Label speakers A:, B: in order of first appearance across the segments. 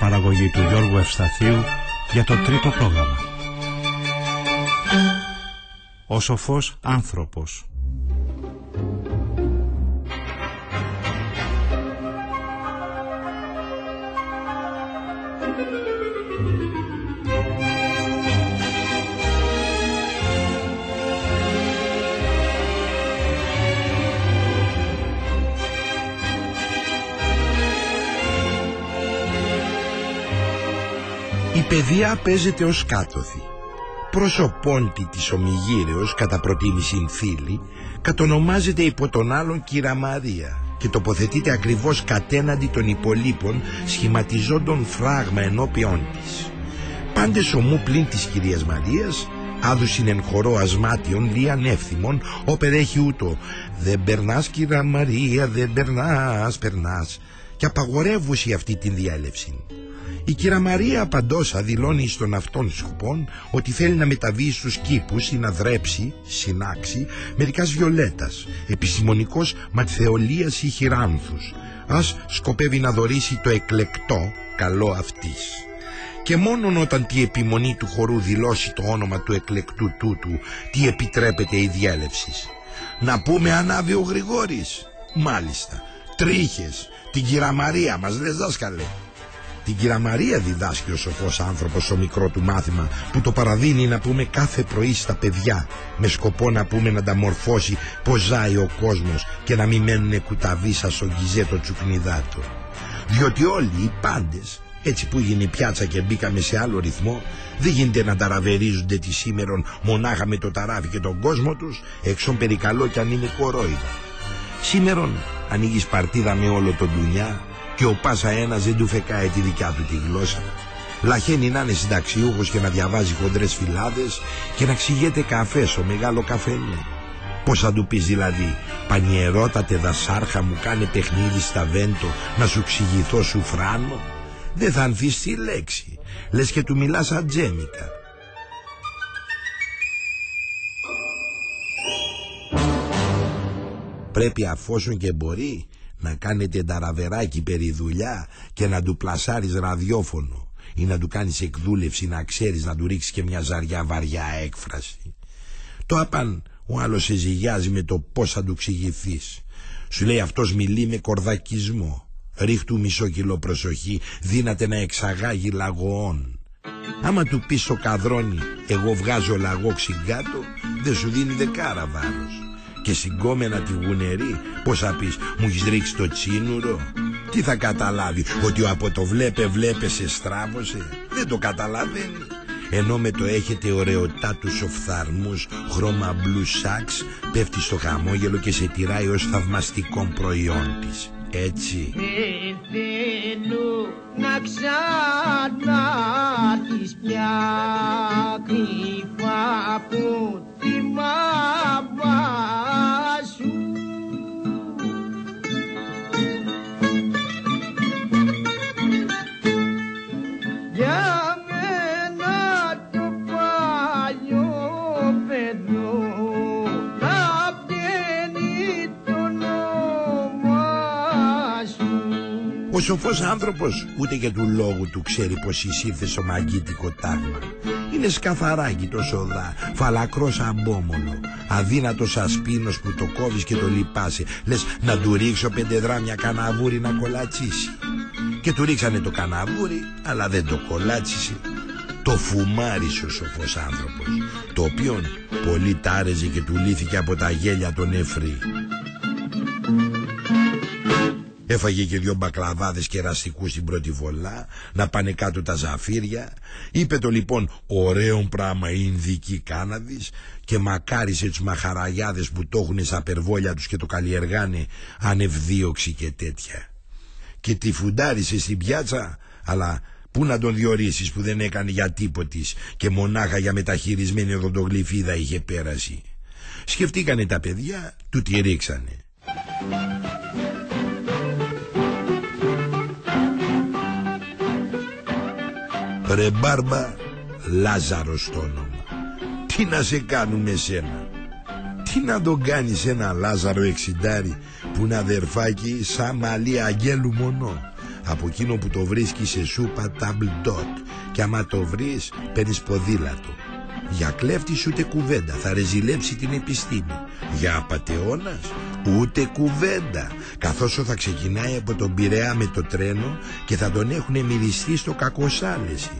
A: Παραγωγή του Γιώργου Ευσταθίου για το τρίτο πρόγραμμα. Ο σοφός άνθρωπος.
B: Παιδεία παίζεται ως κάτωθη. Προσωπώντη της ομιγύρεως κατά προτίμηση φίλη κατονομάζεται υπό τον άλλον κύρα Μαρία και τοποθετείται ακριβώς κατέναντι των υπολείπων σχηματιζόντων φράγμα ενώπιόν της. Πάντες ομού πλην της κυρίας Μαρίας άδουσιν εν χορό ασμάτιον λίαν εύθυμον όπερ έχει ούτω «Δεν περνάς κύρα Μαρία, δεν περνάς, περνάς» και απαγορεύουσι αυτή την διάλευση. Η κυρα Μαρία Παντόσα δηλώνει στον αυτόν σκοπών ότι θέλει να μεταβεί στους κήπους ή να δρέψει, συνάξει, μερικάς βιολέτας, επιστημονικός ματθεολίας ή χειράνθους. Ας σκοπεύει να δωρήσει το εκλεκτό καλό αυτής. Και μόνον όταν τη επιμονή του χορού δηλώσει το όνομα του εκλεκτού τούτου, τι επιτρέπεται η διέλευση. Να πούμε ανάβει ο Γρηγόρης. Μάλιστα. Τρίχες. Την κυρα Μαρία μας λες δάσκαλε. Την κυρα Μαρία διδάσκει ο σοφός άνθρωπος στο μικρό του μάθημα που το παραδίνει να πούμε κάθε πρωί στα παιδιά με σκοπό να πούμε να τα μορφώσει πως ζάει ο κόσμος και να μην μένουν κουταβίσα στο γκυζέτο τσουκνιδάτο. Διότι όλοι οι πάντες έτσι που γίνει η πιάτσα και μπήκαμε σε άλλο ρυθμό δεν γίνεται να ταραβερίζονται τη σήμερον μονάχα με το ταράβι και τον κόσμο τους έξω περικαλό κι αν είναι κορόιδα. Σήμερον ανοίγεις παρτίδα με όλο τον ντουνιά και ο πάσα ένας δεν του φεκάει τη δικιά του τη γλώσσα. Λαχαίνει να είναι συνταξιούχος και να διαβάζει χοντρές φυλάδες και να ξηγέται καφές στο μεγάλο καφενέ. Πώς θα του πεις δηλαδή «Πανιερότατε δασάρχα μου κάνε παιχνίδι στα βέντο να σου ξηγηθώ σου φράνο» δεν θα ανθείς τη λέξη λες και του μιλάς ατζέμικα πρέπει αφόσον και μπορεί να κάνετε ταραβεράκι περί δουλειά και να του πλασάρεις ραδιόφωνο ή να του κάνεις εκδούλευση να ξέρεις να του ρίξεις και μια ζαριά βαριά έκφραση. Το απαν ο άλλος σε ζυγιάζει με το πώς θα του ξηγηθείς. Σου λέει αυτός μιλεί με κορδακισμό. Ρίχτου μισό κιλό προσοχή, δύναται να εξαγάγει λαγοών. Άμα του πεις στο καδρόνι, εγώ βγάζω λαγό ξυγκάτω, δεν σου δίνει δεκάρα βάρος και συγκόμενα τη γουνερή πως θα πεις μου έχεις ρίξει το τσίνουρο τι θα καταλάβει ότι από το βλέπε βλέπε σε στράβωσε. Δεν το καταλαβαίνει. Ενώ με το έχετε ωραιοτά τους οφθαρμούς χρώμα μπλου σάξ πέφτει στο χαμόγελο και σε τυράει ως θαυμαστικό προϊόν της. Έτσι.
C: Θέλω να ξανά της πια κρυφά από τη μαμά
B: Ο σοφός άνθρωπος ούτε και του λόγου του ξέρει πως εισήλθε στο μαγκίτικο τάγμα. Είναι σκαθαράκι το σοδά, φαλακρός αμπόμολο, αδύνατος ασπίνος που το κόβεις και το λυπάσαι. Λες να του ρίξω πέντε δράμια καναβούρι να κολατσίσει. Και του ρίξανε το καναβούρι, αλλά δεν το κολάτσισε. Το φουμάρισε ο σοφός άνθρωπος, το οποίον πολύ τάρεζε και του λύθηκε από τα γέλια των εφρή. Έφαγε και δυο μπακλαβάδες και ραστικούς στην πρώτη βολά, να πάνε κάτω τα ζαφύρια. Είπε το λοιπόν ωραίο πράγμα η Ινδική κάναβης και μακάρισε τους μαχαραγιάδες που το έχουν στα περβόλια τους και το καλλιεργάνε ανευδίωξη και τέτοια. και τη φουντάρισε στην πιάτσα, αλλά πού να τον διορίσεις που δεν έκανε για τίποτης και μονάχα για μεταχειρισμένη οδοντογλυφίδα είχε πέρασει. Σκεφτήκανε τα παιδιά, του τη ρίξανε. Ρε μπάρμπα, Λάζαρος το όνομα. Τι να σε κάνουμε σένα; Τι να τον κάνεις ένα Λάζαρο εξιντάρι που είναι αδερφάκι σαν μαλλί αγγέλου μονό. Από εκείνο που το βρίσκει σε σούπα table dot και άμα το βρεις παίρνεις ποδήλατο. Για κλέφτης ούτε κουβέντα, θα ρεζιλέψει την επιστήμη. Για απατεώνας ούτε κουβέντα, καθώς θα ξεκινάει από τον Πειραιά με το τρένο και θα τον έχουν μυριστεί στο κακοσάλεση.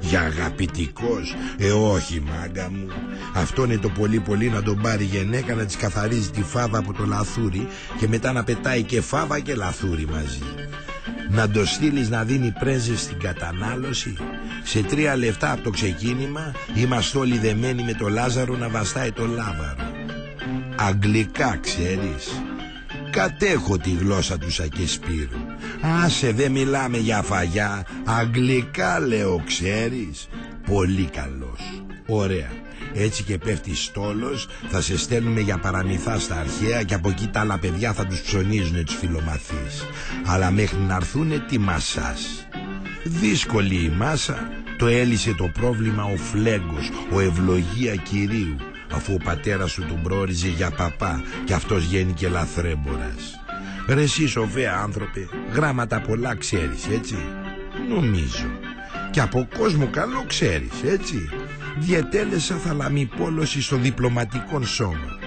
B: Για αγαπητικός, ε όχι μάγκα μου. Αυτό είναι το πολύ πολύ να τον πάρει γενέκα να της καθαρίζει τη φάβα από το λαθούρι και μετά να πετάει και φάβα και λαθούρι μαζί. Να το στείλεις να δίνει πρέζες στην κατανάλωση. Σε τρία λεφτά από το ξεκίνημα είμαστε όλοι δεμένοι με το Λάζαρο να βαστάει το Λάβαρο. Αγγλικά ξέρεις. Κατέχω τη γλώσσα του Σακεσπύρου. Άσε δεν μιλάμε για φαγιά. Αγγλικά λέω ξέρεις. Πολύ καλός. Ωραία. Έτσι και πέφτει στόλος Θα σε στέλνουμε για παραμυθά στα αρχαία Και από εκεί τα άλλα παιδιά θα τους ψωνίζουν τους φιλομαθείς Αλλά μέχρι να έρθουνε τι μασάς Δύσκολη η μάσα Το έλυσε το πρόβλημα ο Φλέγκος Ο ευλογία Κυρίου Αφού ο πατέρας σου τον πρόριζε για παπά Και αυτός και λαθρέμπορας Ρε εσύ σοβαία άνθρωπε Γράμματα πολλά ξέρεις έτσι; Νομίζω. Και από κόσμο καλό ξέρεις έτσι; Διετέλεσα θαλαμιπόλωση στο διπλωματικό σώμα.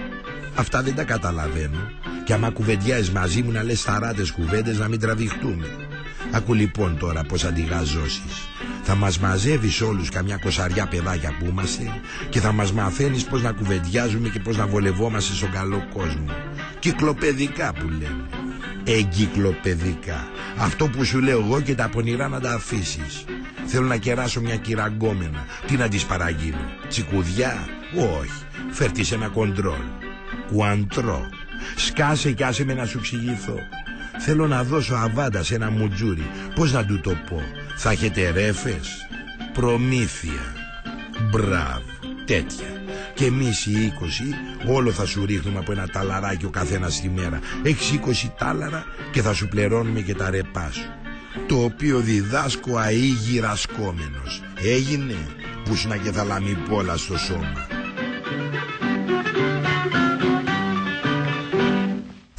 B: Αυτά δεν τα καταλαβαίνω. Και άμα κουβεντιάζεις μαζί μου να λες θαράτες κουβέντες να μην τραβηχτούμε. Ακού λοιπόν τώρα πως αντιγαζώσεις. Θα μας μαζεύεις όλους καμιά κοσαριά παιδάκια που είμαστε Και θα μας μαθαίνεις πως να κουβεντιάζουμε και πως να βολευόμαστε στον καλό κόσμο. Κυκλοπαιδικά που λένε Εγκυκλοπαιδικά. Αυτό που σου λέω εγώ και τα πονηρά να τα αφήσεις. Θέλω να κεράσω μια κυραγκόμενα Τι να της παραγγείλω. Τσικουδιά. Όχι. Φέρτης ένα κοντρόλ. Κουαντρό. Σκάσε κι άσε με να σου εξηγηθώ Θέλω να δώσω αβάντα σε ένα μουτζούρι. Πώς να του το πω. Θα έχετε ρέφες. Προμήθεια. Μπράβο. Τέτοια και εμείς οι 20 όλο θα σου ρίχνουμε από ένα ταλαράκι ο καθένας τη μέρα. Έχεις 20 τάλαρα και θα σου πληρώνουμε και τα ρεπά σου. Το οποίο διδάσκω αίγυρα σκόμενος. Έγινε που σου να και θα πόλα στο σώμα.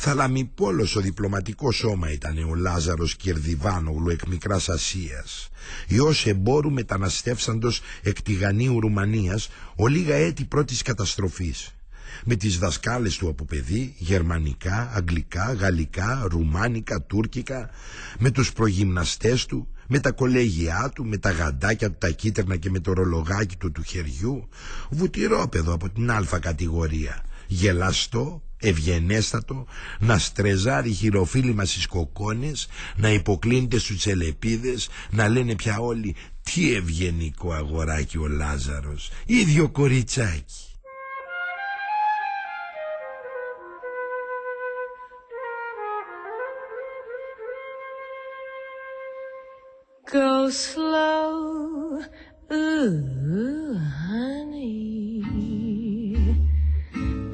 B: Θαλαμιπόλος ο διπλωματικό σώμα ήταν ο Λάζαρος Κερδιβάνογλου εκ Μικράς Ασίας. Υιός εμπόρου μεταναστεύσαντος εκ τηγανίου Ρουμανίας ο λίγα έτη πρώτης καταστροφής. Με τις δασκάλες του από παιδί, γερμανικά, αγγλικά, γαλλικά, ρουμάνικα, τουρκικά, με τους προγυμναστές του, με τα κολέγια του, με τα γαντάκια του τα κίτρινα και με το ρολογάκι του του χεριού, βουτυρόπεδο από την α κατηγορία, γελαστό, ευγενέστατο, να στρεζάρει χειροφίλημα στις κοκόνες, να υποκλίνεται στους τσελεπίδες, να λένε πια όλοι τι ευγενικό αγοράκι ο Λάζαρος, ίδιο κοριτσάκι. Go slow, ooh, honey.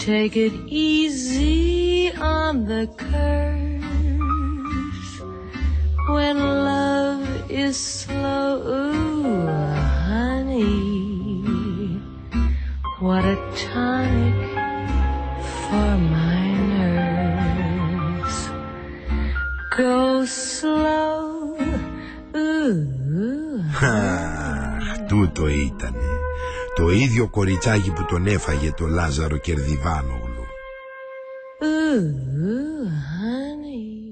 B: take it easy on the curve when love is slow. Ooh, honey, what a tonic for my nerves. Go slow. Ooh. Tutto, Ethan. Το ίδιο κοριτσάκι που τον έφαγε το Λάζαρο Κερδιβάνογλου.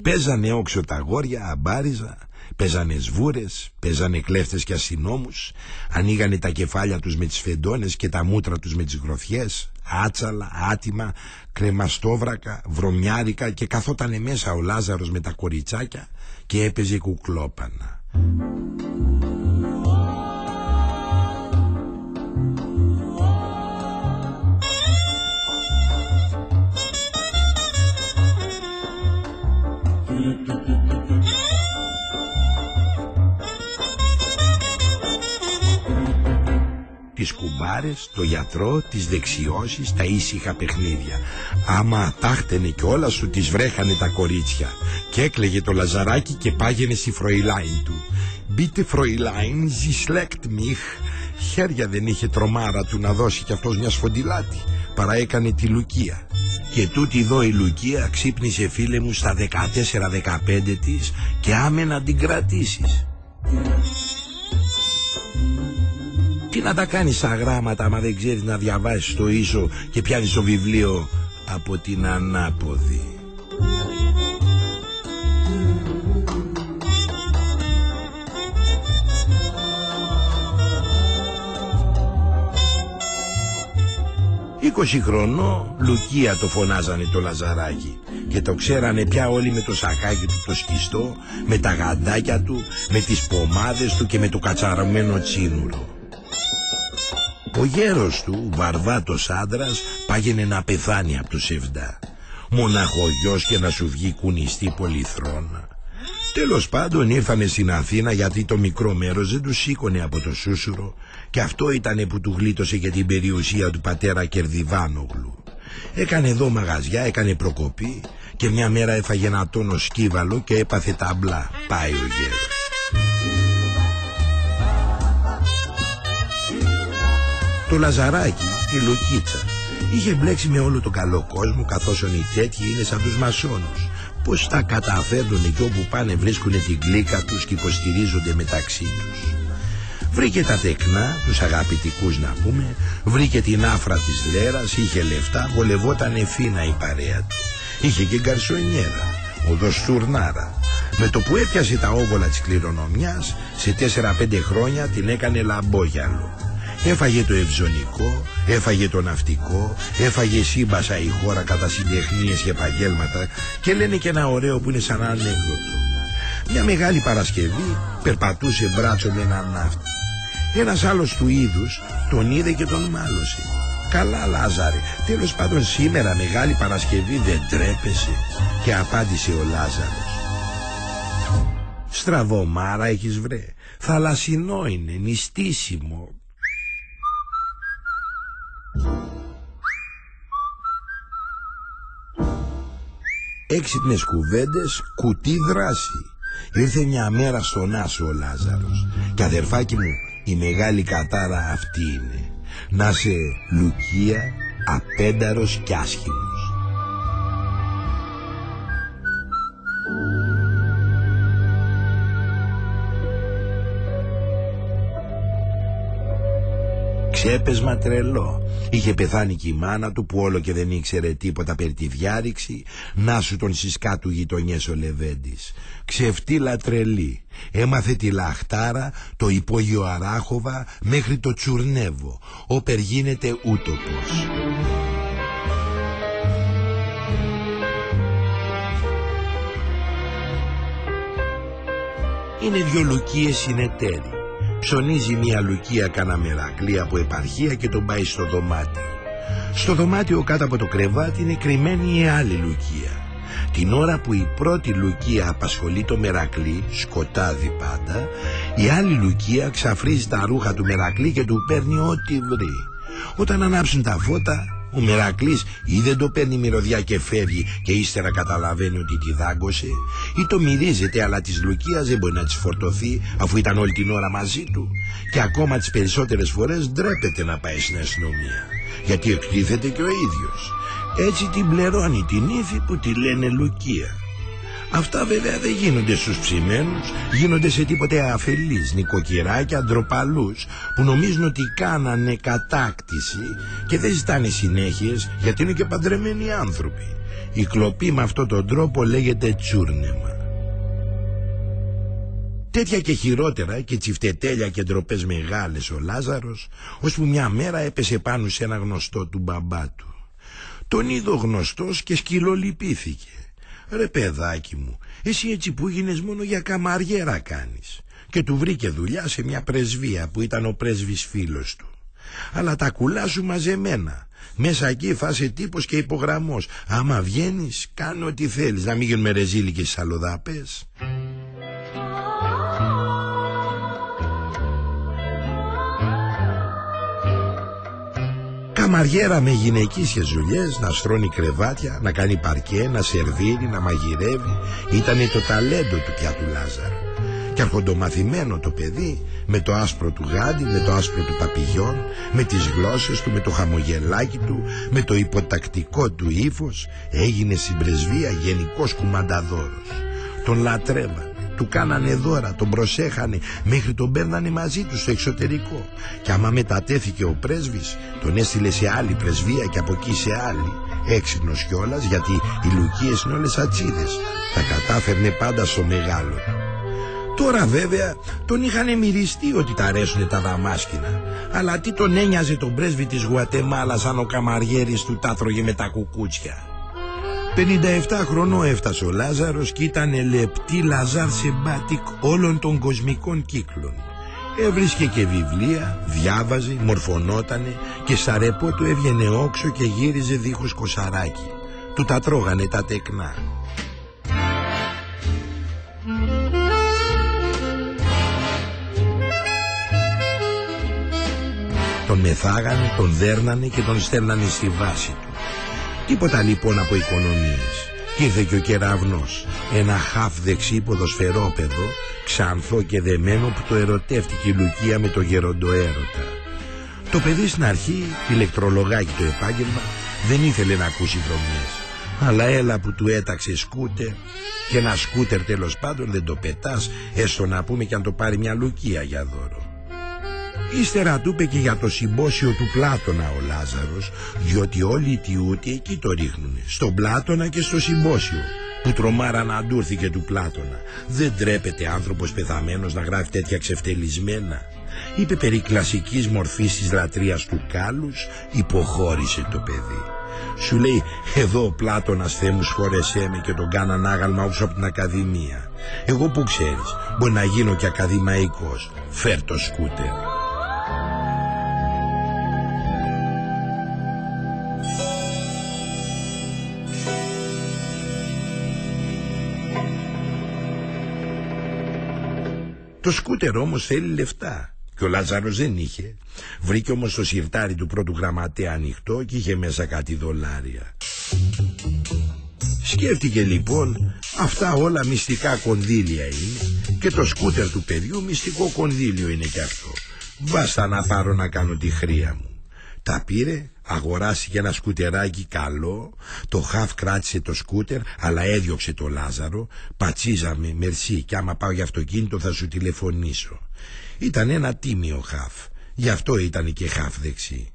B: Παίζανε όξο τα γόρια, αμπάριζα, παίζανε σβούρες, παίζανε κλέφτες και ασυνόμους, ανοίγανε τα κεφάλια τους με τις φεντόνες και τα μούτρα τους με τις γροθιές, άτσαλα, άτιμα, κρεμαστόβρακα, βρωμιάρικα και καθότανε μέσα ο Λάζαρος με τα κοριτσάκια και έπαιζε κουκλόπανα. Κουμπάρες, το γιατρό, τις δεξιώσεις, τα ήσυχα παιχνίδια. Άμα τάχτενε κι όλα σου τις βρέχανε τα κορίτσια. Και έκλαιγε το λαζαράκι και πάγαινε στη φροϊλάιν του. Μπείτε φροϊλάιν, ζησλέκτ μιχ. Χέρια δεν είχε τρομάρα του να δώσει κι αυτός μια σφοντιλάτη. Παρά έκανε τη Λουκία. Και τούτη εδώ η Λουκία ξύπνησε φίλε μου στα 14-15 της και άμενα την κρατήσεις. Τι να τα κάνεις τα γράμματα άμα δεν ξέρεις να διαβάσεις το ίσο και πιάνεις το βιβλίο από την ανάποδη. Είκοσι χρονό Λουκία το φωνάζανε το Λαζαράκι και το ξέρανε πια όλοι με το σακάκι του το σκιστό, με τα γαντάκια του, με τις πομάδες του και με το κατσαρωμένο τσίνουρο. Ο γέρος του, βαρβάτος άντρας, πάγαινε να πεθάνει από το σεβδά. Μοναχογιός και να σου βγει κουνιστή πολυθρόνα. Τέλος πάντων ήρθανε στην Αθήνα γιατί το μικρό μέρος δεν του σήκωνε από το σούσουρο και αυτό ήτανε που του γλίτωσε για την περιουσία του πατέρα Κερδιβάνογλου. Έκανε εδώ μαγαζιά, έκανε προκοπή και μια μέρα έφαγε ένα τόνο σκύβαλο και έπαθε ταμπλά. Πάει ο γέρος. Το Λαζαράκι, η Λουκίτσα, είχε μπλέξει με όλο τον καλό κόσμο καθώς οι τέτοιοι είναι σαν τους μασόνους. Πώς τα καταφέρνουν και όπου πάνε βρίσκουν την κλίκα τους και υποστηρίζονται μεταξύ τους. Βρήκε τα τεκνά, τους αγαπητικούς να πούμε, βρήκε την άφρα της Λέρας, είχε λεφτά, βολευόταν εφήνα η παρέα του. Είχε και γκαρσονιέρα, οδοστουρνάρα. Με το που έπιασε τα όβολα της κληρονομιάς, σε 4-5 χρόνια την έκανε λαμπόγιαλο. Έφαγε το ευζωνικό, έφαγε το ναυτικό, έφαγε σύμπασα η χώρα κατά συντεχνίες και επαγγέλματα και λένε και ένα ωραίο που είναι σαν ανέκδοτο. Μια μεγάλη Παρασκευή περπατούσε μπράτσο με έναν ναύτη. Ένας άλλος του είδους τον είδε και τον μάλωσε. Καλά Λάζαρε, τέλος πάντων σήμερα Μεγάλη Παρασκευή δεν τρέπεσαι και απάντησε ο Λάζαρος. Στραβωμάρα έχεις βρε, θαλασσινό είναι, νηστίσιμο, Έξυπνες κουβέντες, κουτί δράση. Ήρθε μια μέρα στον Άσο ο Λάζαρος και αδερφάκι μου η μεγάλη κατάρα αυτή είναι. Να σε Λουκία, απένταρος κι άσχημος. Ξέπεσμα τρελό. Είχε πεθάνει και η μάνα του που όλο και δεν ήξερε τίποτα περί τη διάρρηξη. Να σου τον συσκά του γειτονιές ο Λεβέντης. Ξεφτύλα τρελή. Έμαθε τη λαχτάρα, το υπόγειο Αράχοβα μέχρι το Τσουρνεύο. Όπερ γίνεται ούτοπος. Είναι δυο λουκίες συνεταίροι. Ψωνίζει μια λουκία κανένα μερακλή από επαρχία και τον πάει στο δωμάτιο. Στο δωμάτιο κάτω από το κρεβάτι είναι κρυμμένη η άλλη λουκία. Την ώρα που η πρώτη λουκία απασχολεί το μερακλή, σκοτάδι πάντα, η άλλη λουκία ξαφρίζει τα ρούχα του μερακλή και του παίρνει ό,τι βρει. Όταν ανάψουν τα φώτα, ο Μερακλής ή δεν το παίρνει μυρωδιά και φεύγει και ύστερα καταλαβαίνει ότι τη δάγκωσε ή το μυρίζεται αλλά της Λουκίας δεν μπορεί να της φορτωθεί αφού ήταν όλη την ώρα μαζί του και ακόμα τις περισσότερες φορές ντρέπεται να πάει στην αστυνομία γιατί εκτίθεται και ο ίδιος. Έτσι την πληρώνει την ύφη που τη λένε Λουκία. Αυτά βέβαια δεν γίνονται στους ψημένους, γίνονται σε τίποτε αφελείς, νοικοκυράκια, ντροπαλούς, που νομίζουν ότι κάνανε κατάκτηση και δεν ζητάνε συνέχειες γιατί είναι και παντρεμένοι άνθρωποι. Η κλοπή με αυτόν τον τρόπο λέγεται τσούρνεμα. Τέτοια και χειρότερα και τσιφτετέλια και ντροπές μεγάλες ο Λάζαρος, ώσπου μια μέρα έπεσε πάνω σε ένα γνωστό του μπαμπά του. Τον είδο γνωστός και σκυλολυπήθηκε. Ρε παιδάκι μου, εσύ έτσι που γίνες μόνο για καμαριέρα κάνεις. Και του βρήκε δουλειά σε μια πρεσβεία που ήταν ο πρέσβης φίλος του. Αλλά τα κουλά σου μαζεμένα. Μέσα εκεί φάσε τύπος και υπογραμμός. Άμα βγαίνεις, κάνω ό,τι θέλεις. Να μην γίνουμε ρεζίλικες σαλοδάπες. Καμαριέρα με γυναικείες δουλειές, να στρώνει κρεβάτια, να κάνει παρκέ, να σερβίρει, να μαγειρεύει. Ήτανε το ταλέντο του πια του Λάζαρου. Και αρχοντομαθημένο το παιδί με το άσπρο του γάντι, με το άσπρο του παπηγιόν, με τις γλώσσες του, με το χαμογελάκι του, με το υποτακτικό του ύφος, έγινε στην πρεσβεία γενικός κουμανταδόρος. Τον λατρεύαν του κάνανε δώρα, τον προσέχανε μέχρι τον παίρνανε μαζί του στο εξωτερικό. Και άμα μετατέθηκε ο πρέσβης, τον έστειλε σε άλλη πρεσβεία και από εκεί σε άλλη. Έξυπνος κιόλας γιατί οι λουκίες είναι όλες ατσίδες. Τα κατάφερνε πάντα στο μεγάλο. Τώρα βέβαια τον είχαν μυριστεί ότι του αρέσουν τα δαμάσκηνα. Αλλά τι τον ένοιαζε τον πρέσβη της Γουατεμάλας αν ο καμαριέρης του τα 'τρωγε με τα κουκούτσια; 57 χρονών έφτασε ο Λάζαρος και ήταν le petit Lazare sympathique όλων των κοσμικών κύκλων. Έβρισκε και βιβλία, διάβαζε, μορφωνότανε και στα ρεπό του έβγαινε όξο και γύριζε δίχως κοσαράκι. Του τα τρώγανε τα τεκνά. Τον μεθάγανε, τον δέρνανε και τον στέλνανε στη βάση του. Τίποτα λοιπόν από οικονομίες. Κι ήρθε και ο κεραυνός, ένα χαφ δεξί ποδοσφαιρόπεδο, ξανθό και δεμένο που το ερωτεύτηκε η Λουκία με το γεροντοέρωτα. Το παιδί στην αρχή, ηλεκτρολογάκι το επάγγελμα, δεν ήθελε να ακούσει δρομιές. Αλλά έλα που του έταξε σκούτερ και ένα σκούτερ τέλος πάντων δεν το πετάς, έστω να πούμε και αν το πάρει μια Λουκία για δώρο. Ύστερα του είπε και για το συμπόσιο του Πλάτωνα ο Λάζαρος Διότι όλοι οι τιούτοι εκεί το ρίχνουν Στον Πλάτωνα και στο συμπόσιο Που τρομάρα να αντούρθηκε του Πλάτωνα. Δεν τρέπεται άνθρωπος πεθαμένος να γράφει τέτοια ξεφτελισμένα Είπε περί κλασικής μορφής της λατρείας του κάλους Υποχώρησε το παιδί. Σου λέει εδώ ο Πλάτωνας Θεέ μου σχόρεσέ με και τον κάναν άγαλμα όπως από την Ακαδημία Εγώ που ξέρεις μπορεί να γίνω και ακαδημαϊκός. Φέρ το σκούτερ Το σκούτερ όμως θέλει λεφτά. Και ο Λάζαρος δεν είχε. Βρήκε όμως το σιρτάρι του πρώτου γραμματέα ανοιχτό και είχε μέσα κάτι δολάρια. Σκέφτηκε λοιπόν αυτά όλα μυστικά κονδύλια είναι και το σκούτερ του παιδιού μυστικό κονδύλιο είναι κι αυτό. Βάστα να πάρω να κάνω τη χρία μου. Τα πήρε, αγοράστηκε ένα σκουτεράκι καλό, το χαφ κράτησε το σκούτερ, αλλά έδιωξε το Λάζαρο, πατσίζαμε, μερσή, και άμα πάω για αυτοκίνητο θα σου τηλεφωνήσω. Ήταν ένα τίμιο χαφ, γι' αυτό ήταν και χαφ δεξί.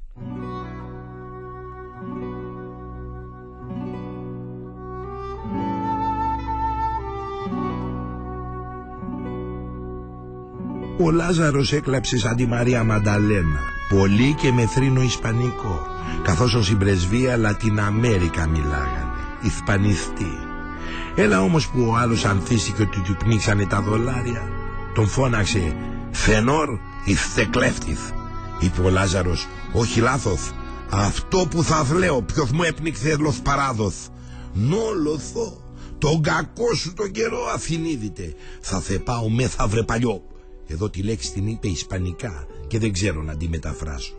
B: Ο Λάζαρος έκλαψε σαν τη Μαρία Μανταλένα Πολύ και με θρήνο Ισπανικό Καθώς ως η πρεσβεία Λατιναμέρικα μιλάγανε. Ισπανιστή. Έλα όμως που ο άλλος ανθίστηκε ότι του πνίξανε τα δολάρια. Τον φώναξε Φενόρ ηθεκλέφτηθ Είπε ο Λάζαρος Όχι λάθος. Αυτό που θα βλέω ποιος μου έπνιξε λοθ παράδοθ Νόλοθο τον κακό σου τον καιρό αφινίδητε Θα θεπάω μεθαύρε παλιό εδώ τη λέξη την είπε ισπανικά και δεν ξέρω να τη μεταφράσω.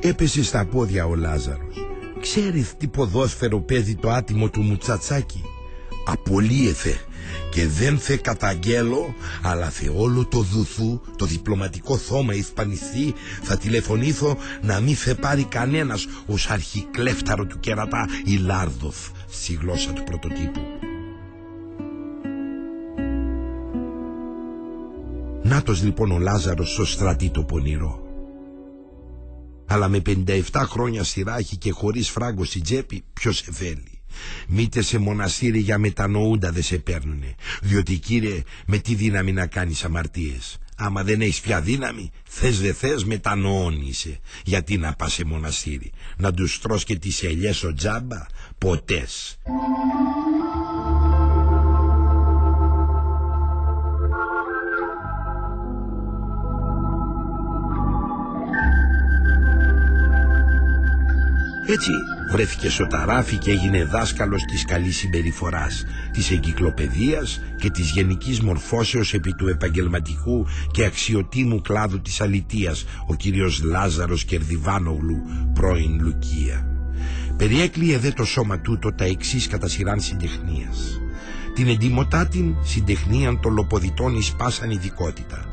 B: Έπεσε στα πόδια ο Λάζαρος. Ξέρεις τι ποδόσφαιρο παίζει το άτιμο του Μουτσατσάκι. Απολύεθε και δεν θε καταγγέλω αλλά θε όλο το δουθού το διπλωματικό θώμα ισπανιστή θα τηλεφωνήθω να μην θε πάρει κανένας ως αρχικλέφταρο του κερατά η Λάρδοφ στη γλώσσα του πρωτοτύπου. Νάτος λοιπόν ο Λάζαρος στο στρατή το πονηρό. Αλλά με 57 χρόνια στη ράχη και χωρίς φράγκο στην τσέπη ποιος σε θέλει; Μήτε σε μοναστήρι για μετανοούντα δεν σε παίρνουνε. Διότι κύριε με τι δύναμη να κάνεις αμαρτίες; Άμα δεν έχεις πια δύναμη, θες δε θες μετανοώνεσαι. Γιατί να πας σε μοναστήρι, να τους τρως και τις ελιές ο τζάμπα, ποτές. Έτσι βρέθηκε στο ταράφι και έγινε δάσκαλος της καλής συμπεριφοράς, της εγκυκλοπαιδείας και της γενικής μορφώσεως επί του επαγγελματικού και αξιοτήμου κλάδου της αλητείας, ο κύριος Λάζαρος Κερδιβάνογλου, πρώην Λουκία. Περιέκλειε δε το σώμα τούτο τα εξής κατά σειράν συντεχνίας. Την εντυμωτά την συντεχνίαν των λοποδιτών εις πάσαν ειδικότητα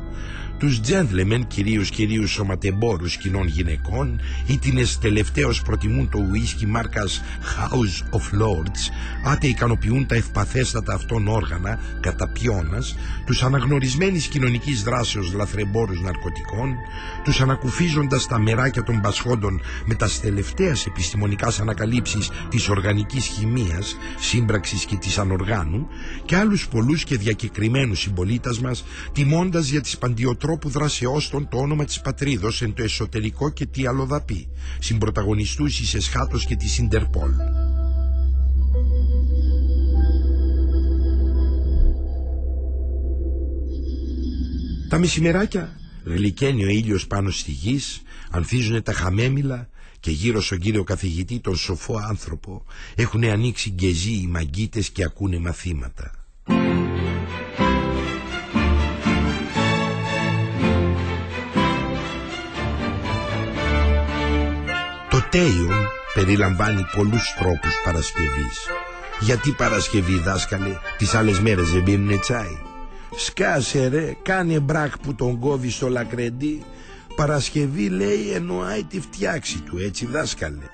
B: τους gentlemen κυρίους κυρίους σωματεμπόρους κοινών γυναικών ή τίνες τελευταίως προτιμούν το ουίσκι μάρκας House of Lords άτε ικανοποιούν τα ευπαθέστατα αυτών όργανα κατά πιώνας τους αναγνωρισμένης κοινωνικής δράσεως λαθρεμπόρους ναρκωτικών τους ανακουφίζοντας τα μεράκια των πασχόντων με τα τελευταίας επιστημονικάς ανακαλύψεις της οργανικής χημείας σύμπραξης και της ανοργάνου και άλλους πολλούς και διακεκριμένους συμπολίτας μας τιμώντας για τις παντιοτρόπες τρόπου δράσεώς το όνομα της πατρίδος εν το εσωτερικό και τι αλλοδαπή, συμπροταγωνιστούς εις εσχάτως και της Ιντερπόλ. Τα μεσημεράκια γλυκαίνει ο ήλιος πάνω στη γης, ανθίζουν τα χαμέμιλα και γύρω στον κύριο καθηγητή τον σοφό άνθρωπο έχουν ανοίξει γκεζί οι μαγκίτες και ακούνε μαθήματα. Το τέιον περιλαμβάνει πολλούς τρόπους Παρασκευής. Γιατί Παρασκευή δάσκαλε, τις άλλες μέρες δεν πίνουνε τσάι; Σκάσε ρε, κάνε μπρακ που τον κόβεις στο λακρεντί. Παρασκευή λέει εννοάει τη φτιάξη του, έτσι δάσκαλε.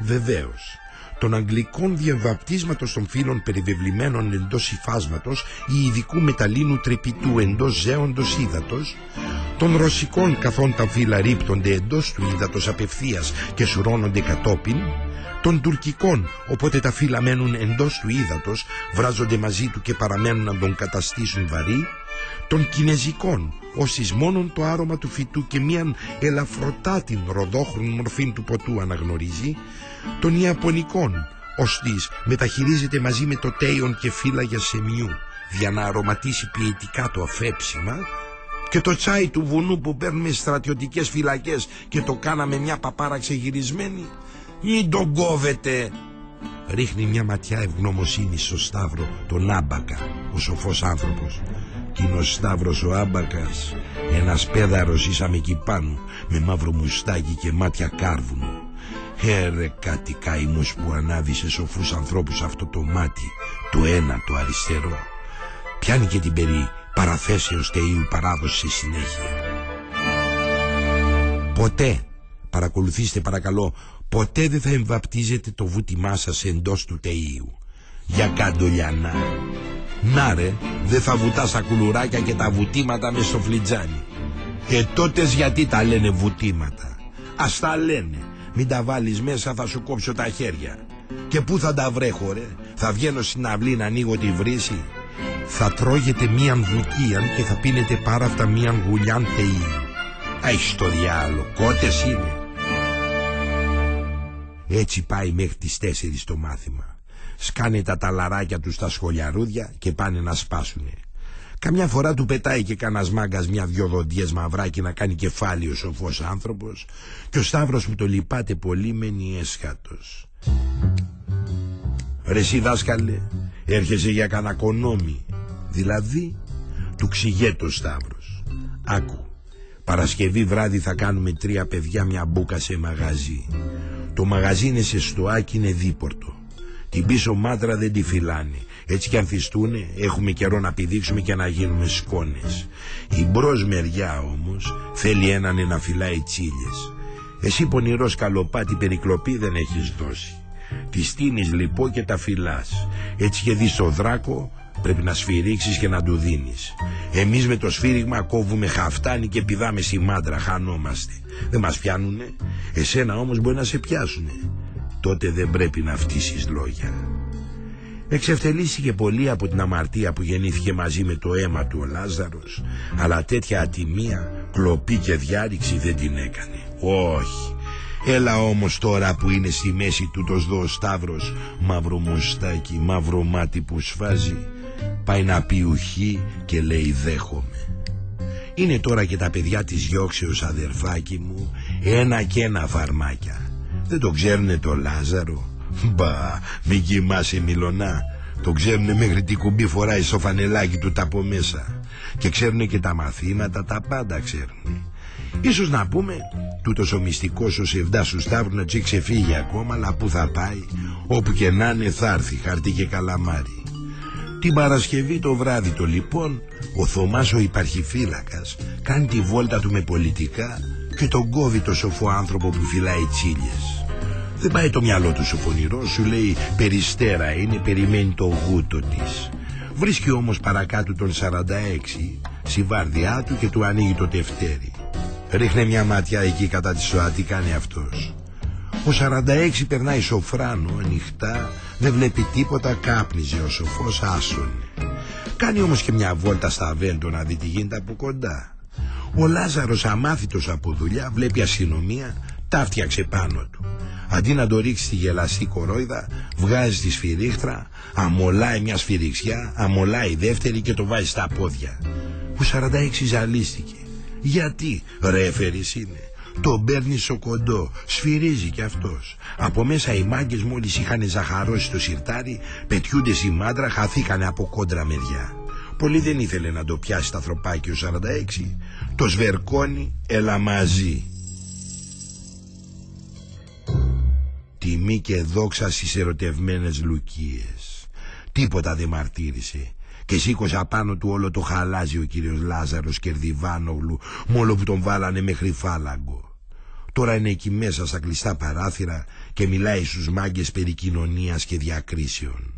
B: Βεβαίως, των αγγλικών διαβαπτίσματος των φύλων περιβεβλημένων εντός υφάσματος ή ειδικού μεταλλίνου τρεπιτού εντός ζέοντος ύδατος, των ρωσικών καθόν τα φύλλα ρίπτονται εντός του ύδατος απευθείας και σουρώνονται κατόπιν, των τουρκικών οπότε τα φύλλα μένουν εντός του ύδατος, βράζονται μαζί του και παραμένουν να τον καταστήσουν βαρύ, των κινέζικων όσοι μόνον το άρωμα του φυτού και μίαν ελαφρωτά την ροδόχρονη μορφή του ποτού αναγνωρίζει, των Ιαπωνικών. Ώστις μεταχειρίζεται μαζί με το τέιον και φύλλα σεμιού για να αρωματίσει ποιητικά το αφέψιμα και το τσάι του βουνού που παίρνουμε στρατιωτικές φυλακές και το κάναμε μια παπάρα ξεγυρισμένη μην τον κόβετε ρίχνει μια ματιά ευγνωμοσύνη στο Σταύρο τον Άμπακα ο σοφός άνθρωπος. Κι είναι ο Σταύρος ο Άμπακας; Ένας πέδαρος ήσαμε εκεί πάνω με μαύρο μουστάκι και μάτια κάρβουνο Έρε κάτι καημούς που ανάβει σε σοφούς ανθρώπους αυτό το μάτι το ένα το αριστερό. Πιάνει και την περί παραθέσεως τεΐου παράδοση σε συνέχεια. Ποτέ παρακολουθήστε παρακαλώ ποτέ δεν θα εμβαπτίζετε το βούτυμά σας εντός του τεΐου για καντολιανά να. Ρε δεν θα βουτάς τα κουλουράκια και τα βουτήματα μες στο φλιτζάνι. Και τότες γιατί τα λένε βουτήματα. Ας τα λένε μην τα βάλεις μέσα θα σου κόψω τα χέρια. Και πού θα τα βρέχω ρε; Θα βγαίνω στην αυλή να ανοίγω τη βρύση. Θα τρώγετε μίαν βουκίαν και θα πίνετε πάρα αυτά μίαν γουλιάν θεή Έχεις το διάλο, κότες είναι. Έτσι πάει μέχρι τις τέσσερις το μάθημα. Σκάνε τα ταλαράκια τους στα σχολιαρούδια και πάνε να σπάσουνε Καμιά φορά του πετάει και κανένα μάγκας μια-δυο δοντιές μαυράκι να κάνει κεφάλι ο σοφός άνθρωπος και ο Σταύρος που το λυπάται πολύ μένει έσχατος. Ρε εσύ δάσκαλε, έρχεσαι για κανακονόμη. Δηλαδή, του ξηγέτο ο Σταύρος. Άκου, Παρασκευή βράδυ θα κάνουμε τρία παιδιά μια μπούκα σε μαγαζί. Το μαγαζί είναι σε στοάκι, είναι δίπορτο. Την πίσω μάτρα δεν τη φυλάνε. Έτσι κι αν θυστούνε έχουμε καιρό να πηδήξουμε και να γίνουμε σκόνες. Η μπρος μεριά όμως θέλει έναν να φυλάει τσίλιες. Εσύ πονηρός καλοπάτι περικλοπή δεν έχεις δώσει. Τη στείνεις λοιπόν και τα φυλάς. Έτσι και δεις το δράκο πρέπει να σφυρίξεις και να του δίνεις. Εμείς με το σφύριγμα κόβουμε χαφτάνι και πηδάμε στη μάντρα, χανόμαστε. Δεν μας πιάνουνε, εσένα όμως μπορεί να σε πιάσουνε. Τότε δεν πρέπει να φτύσεις λόγια. Εξευτελίστηκε πολύ από την αμαρτία που γεννήθηκε μαζί με το αίμα του ο Λάζαρος αλλά τέτοια ατιμία, κλοπή και διάρρηξη δεν την έκανε. Όχι. Έλα όμως τώρα που είναι στη μέση του το σδό Σταύρος μαύρο μουστάκι, μαύρο μάτι που σφάζει πάει να πει ουχή και λέει δέχομαι. Είναι τώρα και τα παιδιά της γιόξεως αδερφάκι μου ένα και ένα φαρμάκια Δεν το ξέρουνε το Λάζαρο. Μπα, μην κοιμάσαι μιλονά. Το ξέρουνε μέχρι τι κουμπί φοράει στο φανελάκι του τα από μέσα. Και ξέρουνε και τα μαθήματα, τα πάντα ξέρουνε. Ίσως να πούμε, τούτος ο μυστικός ο Σεβδά σου Σταύρου να τσι ξεφύγει ακόμα, αλλά που θα πάει, όπου και να είναι θα έρθει χαρτί και καλαμάρι. Την Παρασκευή το βράδυ το λοιπόν, ο Θωμάς ο υπαρχηφύλακας κάνει τη βόλτα του με πολιτικά και τον κόβει το σοφό άνθρωπο που φυλάει τσίλιες. Δεν πάει το μυαλό του στο φωνηρός, σου λέει περιστέρα είναι, περιμένει το γούτο της. Βρίσκει όμως παρακάτω τον 46, στη βάρδιά του και του ανοίγει το τευτέρι. Ρίχνε μια ματιά εκεί κατά της ΣΟΑ, τι κάνει αυτός. Ο 46 περνάει σοφράνο ανοιχτά, δεν βλέπει τίποτα, κάπνιζε ο σοφός άσον. Κάνει όμως και μια βόλτα στα βέντο να δει τι γίνεται από κοντά. Ο Λάζαρος αμάθητος από δουλειά βλέπει αστυνομία, τα φτιάξε πάνω του. Αντί να το ρίξει στη γελαστή κορόιδα, βγάζει τη σφυρίχτρα, αμολάει μια σφυριξιά, αμολάει δεύτερη και το βάζει στα πόδια. Ο 46 ζαλίστηκε. Γιατί ρέφερης είναι. Το παίρνει στο κοντό, σφυρίζει κι αυτός. Από μέσα οι μάγκες μόλις είχαν ζαχαρώσει το σιρτάρι, πετιούνται στη μάντρα, χαθήκανε από κόντρα μεριά. Πολύ δεν ήθελε να το πιάσει τα θροπάκι ο 46. Το σβερκόνι, έλα μαζί. Τιμή και δόξα στις ερωτευμένες λουκίες. Τίποτα δεν μαρτύρησε. Και σήκωσε απάνω του όλο το χαλάζι ο κύριος Λάζαρος Κερδιβάνογλου μόλο που τον βάλανε μέχρι φάλαγκο. Τώρα είναι εκεί μέσα στα κλειστά παράθυρα και μιλάει στους μάγκες περί κοινωνίας και διακρίσεων.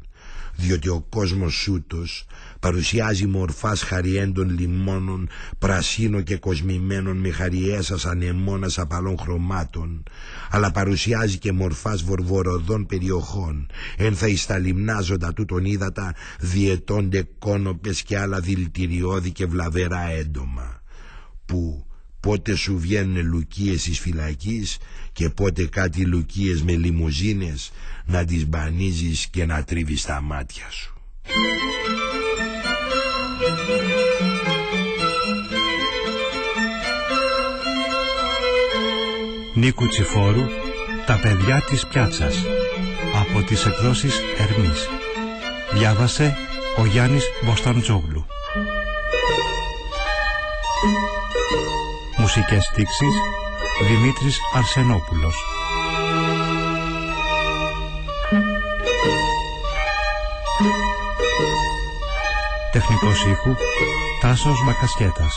B: Διότι ο κόσμος σούτος παρουσιάζει μορφάς χαριέντων λιμώνων, πρασίνο και κοσμημένων με χαριέσας ανεμόνας απαλών χρωμάτων, αλλά παρουσιάζει και μορφάς βορβοροδών περιοχών, ένθα εις τα λιμνάζοντα τούτον ύδατα διαιτώνται κόνοπες και άλλα δηλητηριώδη και βλαβερά έντομα, που πότε σου βγαίνουν λουκίες εις φυλακής και πότε κάτι λουκίες με λιμουζίνες να τις μπανίζεις και να τρίβεις τα μάτια σου.
A: Νίκου Τσιφόρου «Τα παιδιά της πιάτσας» από τις εκδόσεις Ερμής. Διάβασε ο Γιάννης Μποσταντζόγλου. Μουσικές στίξεις Δημήτρης Αρσενόπουλος. Τεχνικός ήχου Τάσος Μακασχέτας.